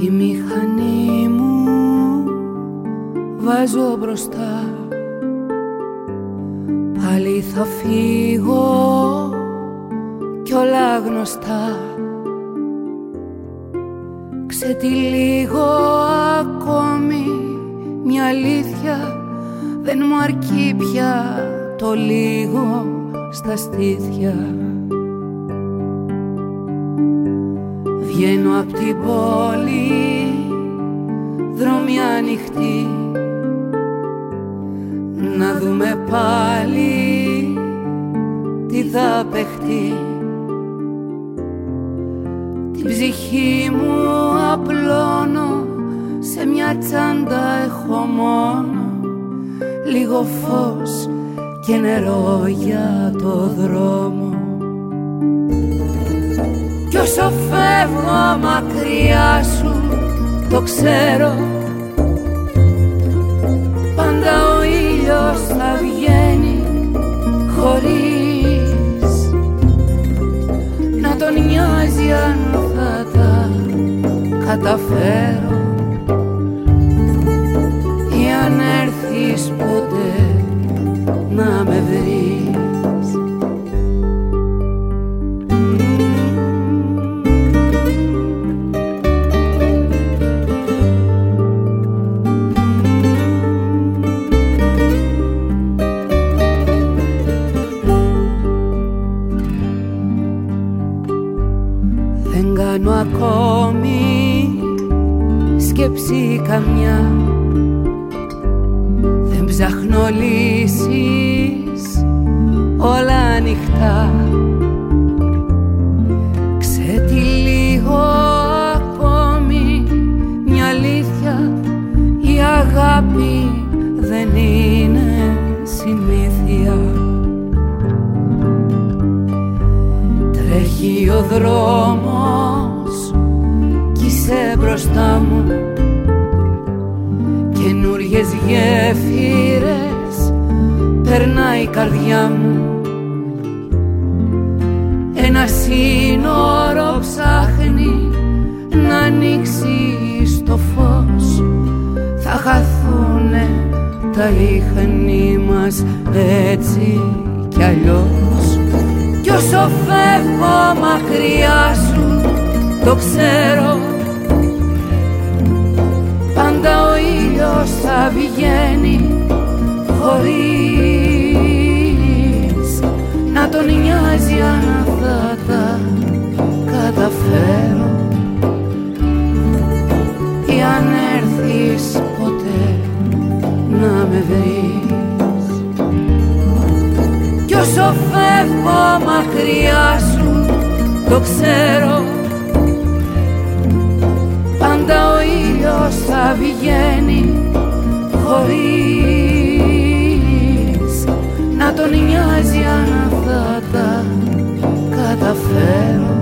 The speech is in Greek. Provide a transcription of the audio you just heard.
Τη μηχανή μου βάζω μπροστά. Πάλι θα φύγω κι όλα γνωστά. Ξετυλίγω ακόμη μια αλήθεια. Δεν μου αρκεί πια το λίγο στα στήθια Βγαίνω απ' την πόλη δρόμοι ανοιχτοί. Να δούμε πάλι τι θα παιχτεί Την ψυχή μου απλώνω σε μια τσάντα έχω μόνο. Λίγο φως και νερό για το δρόμο. Κι όσο φεύγω μακριά σου το ξέρω. Πάντα ο ήλιος θα βγαίνει χωρίς. Να τον νοιάζει αν θα τα καταφέρω Ή αν έρθεις ποτέ ακόμη σκέψη καμιά. Δεν ψάχνω λύσεις όλα ανοιχτά. Ξετυλίγω ακόμη μια αλήθεια Η αγάπη δεν είναι συνήθεια. Τρέχει ο δρόμος κι είσαι μπροστά μου. Καινούριες γέφυρες περνάει η καρδιά μου. Ένα σύνορο ψάχνει να ανοίξει στο φως. Θα χαθούνε τα ίχνη μας έτσι κι αλλιώς. Κι όσο φεύγω μακριά σου το ξέρω ο ήλιος θα βγαίνει χωρίς Να τον νοιάζει αν θα τα καταφέρω Ή αν έρθεις ποτέ να με βρεις. Κι όσο φεύγω μακριά σου το ξέρω. Πάντα ο ήλιος θα βγαίνει χωρίς Να τον νοιάζει αν θα τα καταφέρω